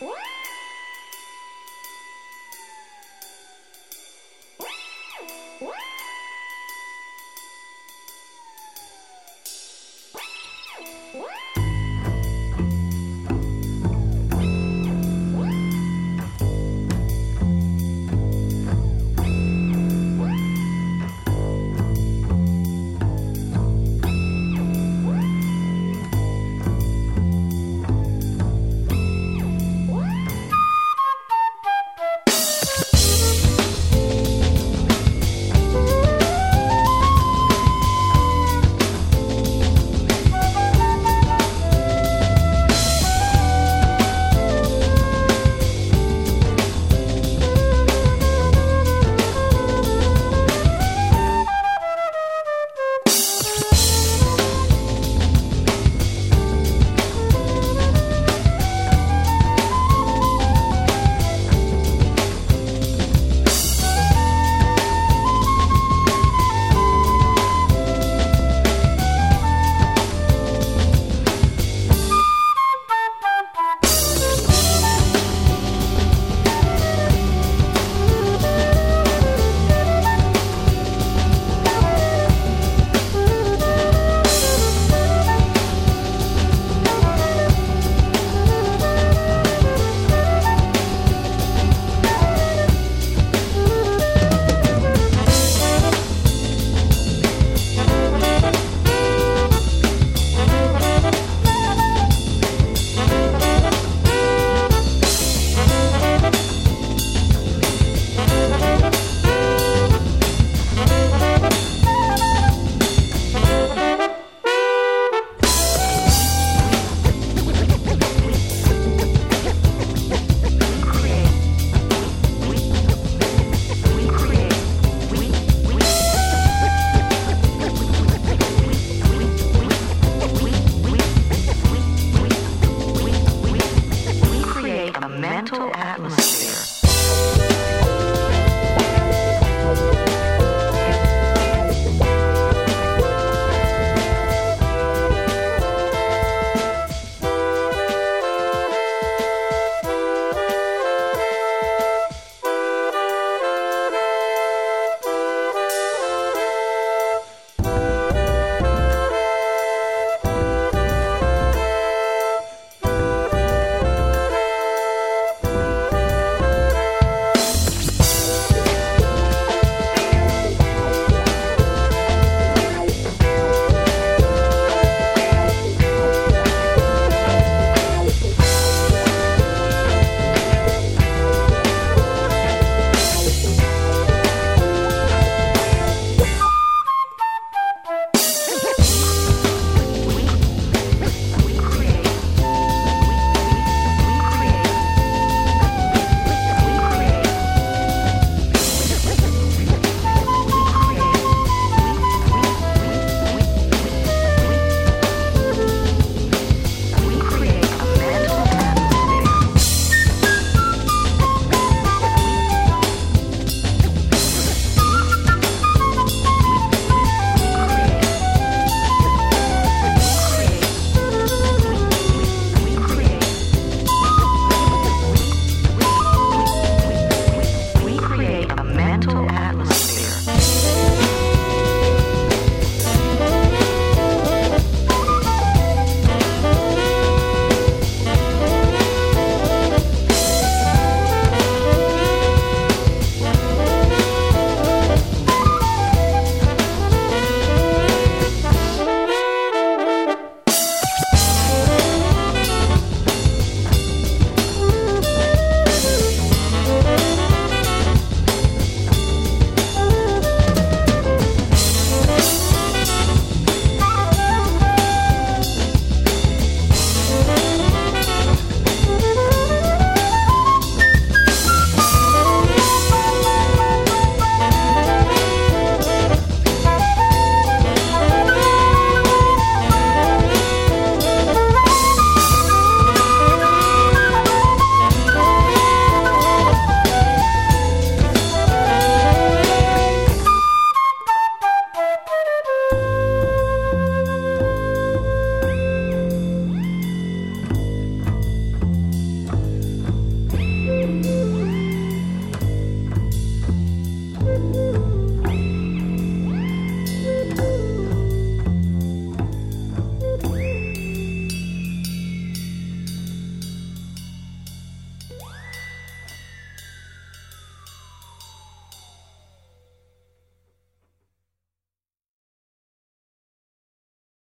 What? a mental atmosphere.